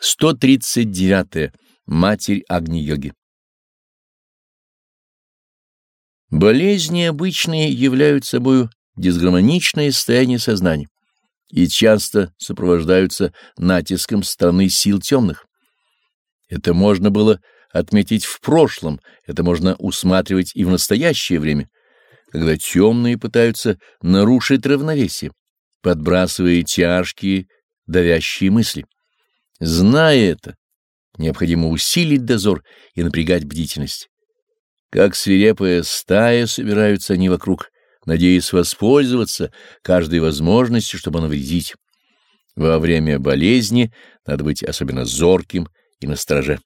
139. -е. Матерь Агни-йоги Болезни обычные являются собой дисгармоничное состояние сознания и часто сопровождаются натиском стороны сил темных. Это можно было отметить в прошлом, это можно усматривать и в настоящее время, когда темные пытаются нарушить равновесие, подбрасывая тяжкие, давящие мысли. Зная это, необходимо усилить дозор и напрягать бдительность. Как свирепая стая собираются они вокруг, надеясь воспользоваться каждой возможностью, чтобы навредить. Во время болезни надо быть особенно зорким и настороже.